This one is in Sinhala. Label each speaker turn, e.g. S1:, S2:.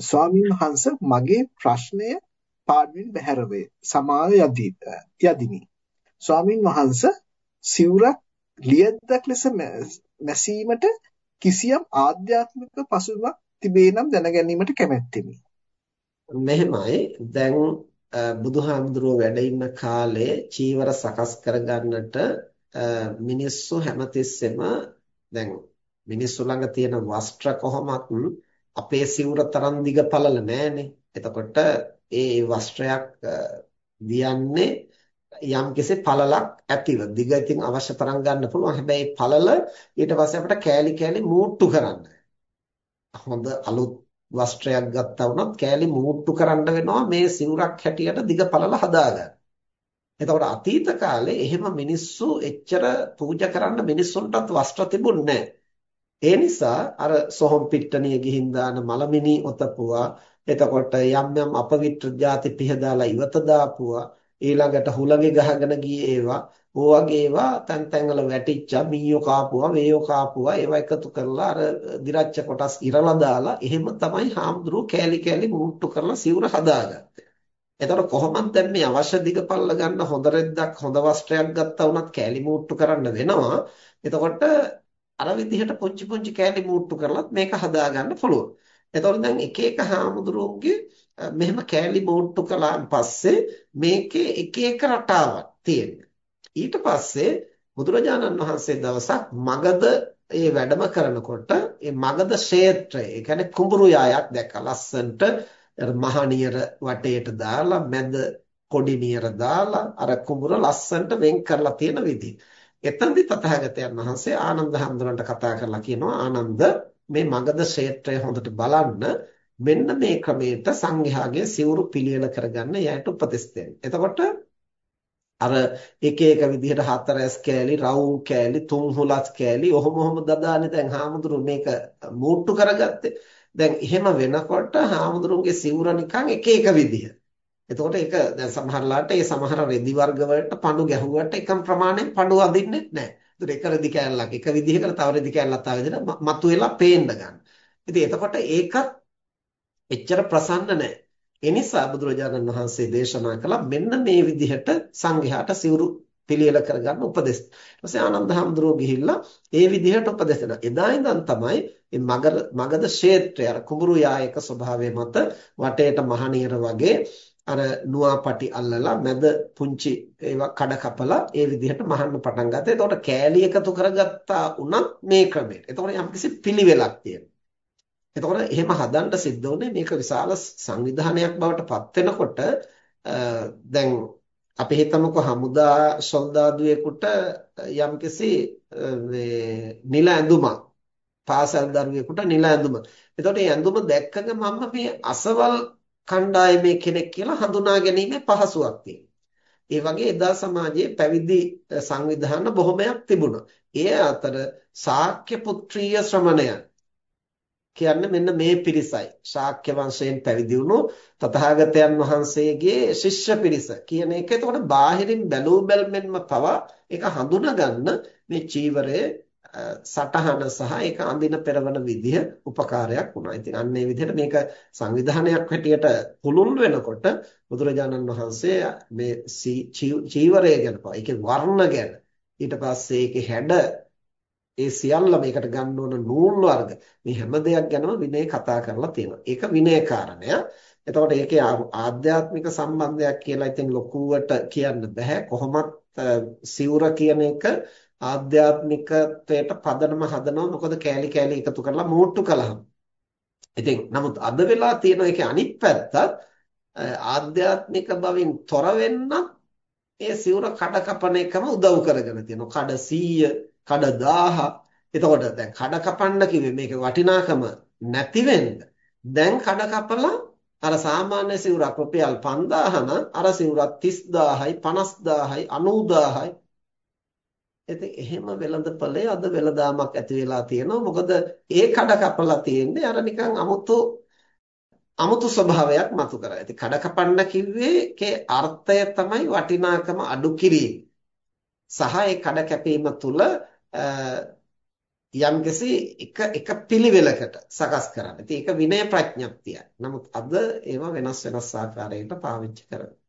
S1: ස්වාමීන් වහන්සේ මගේ ප්‍රශ්නය පාඩුවෙන් බැහැර වේ. සමාව යදිමි. ස්වාමීන් වහන්සේ සිවුරක් ලියද්දක් ලෙස මැසීමට කිසියම් ආධ්‍යාත්මික පසුබිමක් තිබේ නම් දැනගැනීමට කැමැත්තෙමි.
S2: මෙහෙමයි දැන් බුදුහාමුදුරුවෝ වැඩ ඉන්න කාලේ චීවර සකස් කරගන්නට මිනිස්සු හැමතිස්සෙම දැන් මිනිස්සු ළඟ තියෙන වස්ත්‍ර කොහොමත් අපේ සිවුර තරම් දිග පළල නෑනේ. එතකොට ඒ වස්ත්‍රයක් දියන්නේ යම්කිසි පළලක් ඇතිව දිග ඉතින් අවශ්‍ය තරම් ගන්න පුළුවන්. හැබැයි පළල ඊට පස්සේ අපිට කෑලි කෑලි මූට්ටු කරන්න. හොඳ අලුත් වස්ත්‍රයක් ගත්තා වුණත් කෑලි මූට්ටු කරන්න වෙනවා මේ සිවුරක් හැටියට දිග පළල හදාගන්න. එතකොට අතීත කාලේ එහෙම මිනිස්සු එච්චර පූජා කරන්න මිනිස්සුන්ටත් වස්ත්‍ර තිබුණේ නැහැ. ඒ නිසා අර සොහොන් පිට්ටනිය ගිහින් දාන මලමිනි ඔතපුවා එතකොට යම් යම් අපවිත්‍ර ಜಾති පිහදාලා ඉවත දාපුවා ඊළඟට හුලඟේ ගහගෙන ගියේ ඒවා ඕ වගේ ඒවා තැන් තැන්වල වැටිච්චා මීයෝ කාපුවා වේයෝ කාපුවා ඒවා එකතු කරලා අර දිරච්ච කොටස් ඉරලා දාලා එහෙම තමයි හාමුදුරුවෝ කෑලි කෑලි මුට්ටු කරලා සිවුර හදාගත්තේ. එතකොට කොහොමද දැන් මේ අවශ්‍ය දිගපල්ල ගන්න හොඳ රෙද්දක් හොඳ වස්ත්‍රයක් ගත්තා වුණත් කෑලි මුට්ටු කරන්න වෙනවා. එතකොට අර විදිහට පුංචි පුංචි කෑලි මූට්ටු කරලත් මේක හදාගන්න පුළුවන්. එතකොට දැන් එක එක හාමුදුරුවෝගේ මෙහෙම කෑලි මූට්ටු කළාන් පස්සේ මේකේ එක එක රටාවක් තියෙනවා. ඊට පස්සේ බුදුරජාණන් වහන්සේ දවසක් මගධ ඒ වැඩම කරනකොට ඒ මගධ ක්ෂේත්‍රය ඒ කියන්නේ කුඹුරු යායක් දැක්කා ලස්සන්ට මහනියර වටේට දාලා මැද කොඩි නියර දාලා අර කුඹුර ලස්සන්ට වෙන් කරලා තියෙන විදිහ. එතනදි තථාගතයන් වහන්සේ ආනන්ද හැඳුනට කතා කරලා කියනවා ආනන්ද මේ මගධ ක්ෂේත්‍රය හොඳට බලන්න මෙන්න මේ ක්‍රමයට සංඝයාගේ සිවුරු පිළියෙල කරගන්න යයට උපදෙස් දෙන්න. එතකොට අර එක එක විදිහට හතරස් කෑලි, රවුම් කෑලි, තුන් හුලස් කෑලි ඔහොම ඔහොම දදානේ දැන් හාමුදුරු මේක මූට්ටු කරගත්තේ. දැන් එහෙම වෙනකොට හාමුදුරුන්ගේ සිවුර නිකන් එක එක විදිහ. එතකොට ඒක දැන් සමහරලාට ඒ සමහර රෙදි වර්ග වලට පඳු ගැහුවට එකම ප්‍රමාණයෙන් පඳු අදින්නේ නැහැ. ඒතර එක රෙදි කෑල්ලක් එක විදිහකට තව රෙදි කෑල්ලක් තව විදිහකට මතුවෙලා පේන්න ගන්න. ඉතින් එතකොට ඒකත් එච්චර ප්‍රසන්න නැහැ. ඒ නිසා බුදුරජාණන් වහන්සේ දේශනා කළා මෙන්න මේ විදිහට සංඝයාට සිවුරු පිළියෙල කරගන්න උපදෙස්. ඊට පස්සේ ආනන්ද හැඳුරෝ ගිහිල්ලා ඒ විදිහට උපදෙස් දෙනවා. එදා ඉඳන් තමයි මේ මගධ ක්ෂේත්‍රය අර කුඹුරු යායක ස්වභාවය මත වටේට මහණීර වගේ අර නුවාපටි අල්ලලා මැද පුංචි ඒවා කඩ කපලා ඒ විදිහට මහන්න පටන් ගත්තා. එතකොට කෑලි එකතු කරගත්තා උනත් මේ ක්‍රමයට. එතකොට යම්කිසි පිළිවෙලක් තියෙනවා. එතකොට එහෙම හදන්න සිද්ධ වුණේ මේක විශාල සංවිධානයක් බවට පත් වෙනකොට දැන් අපි හිතමුකෝ හමුදා සොල්දාදුවෙකුට යම්කිසි මේ නිල ඇඳුමක් පාසල් දරුවෙකුට නිල ඇඳුම. එතකොට මේ ඇඳුම දැක්ක ගමන් මේ අසවල් කණ්ඩායමේ කෙනෙක් කියලා හඳුනා ගැනීමේ පහසුවක් තියෙනවා. ඒ වගේ එදා සමාජයේ පැවිදි සංවිධාන බොහොමයක් තිබුණා. ඒ අතර ශාක්‍ය පුත්‍රීය ශ්‍රමණයන් කියන්නේ මෙන්න මේ පිරිසයි. ශාක්‍ය වංශයෙන් පැවිදි වුණු තථාගතයන් වහන්සේගේ ශිෂ්‍ය පිරිස කියන එක. එතකොට බාහිරින් බැලූ බැල්මෙන්ම පවා ඒක හඳුනගන්න මේ චීවරයේ සටහන සහ ඒක අඳින පෙරවන විදිහ උපකාරයක් වුණා. ඉතින් අන්න ඒ විදිහට මේක සංවිධානයක් හැටියට පුළුල් වෙනකොට බුදුරජාණන් වහන්සේ මේ චීවරය ගැන පවා ඒකේ වර්ණ ගැන ඊට පස්සේ ඒකේ හැඩ ඒ සියල්ල මේකට ගන්න ඕන නූල් වර්ග මේ හැම දෙයක් ගැනම විනය කතා කරලා තියෙනවා. ඒක විනය කාරණය. එතකොට ඒකේ ආධ්‍යාත්මික සම්බන්ධයක් කියලා ඉතින් ලොකුවට කියන්න බෑ. කොහොමත් සිවුර කියන එක ආධ්‍යාත්මිකත්වයට පදනම හදනවා මොකද කෑලි කෑලි එකතු කරලා මෝට්ටු කළාම. ඉතින් නමුත් අද වෙලා තියෙන එකේ අනිත් පැත්තත් ආධ්‍යාත්මික බවින් තොර වෙන්න ඒ සිවුර කඩ කපන එකම උදව් කරගෙන තියෙනවා. කඩ 100, කඩ 1000. එතකොට දැන් කඩ කපන්න කිව්වේ මේක වටිනාකම නැති වෙන්න. දැන් කඩ කපලා අර සාමාන්‍ය සිවුරක් රුපියල් 5000 නම් අර සිවුරක් 30000යි 50000යි 90000යි ඉතින් එහෙම වෙළඳපළේ අද වෙළඳාමක් ඇති වෙලා තියෙනවා. මොකද ඒ කඩ කපලා තියෙන්නේ අර නිකන් අමුතු අමුතු ස්වභාවයක් මතු කරලා. ඉතින් කඩ කපන්න කිව්වේ අර්ථය තමයි වටිනාකම අඩු කිරීම. සහ ඒ කඩ කැපීම තුළ යම්කිසි එක එක පිළිවෙලකට සකස් කරන්න. ඉතින් ඒක විනය ප්‍රඥප්තිය. නමුත් අද ඒවා වෙනස් වෙනස් ආකාරයකට පාවිච්චි කරනවා.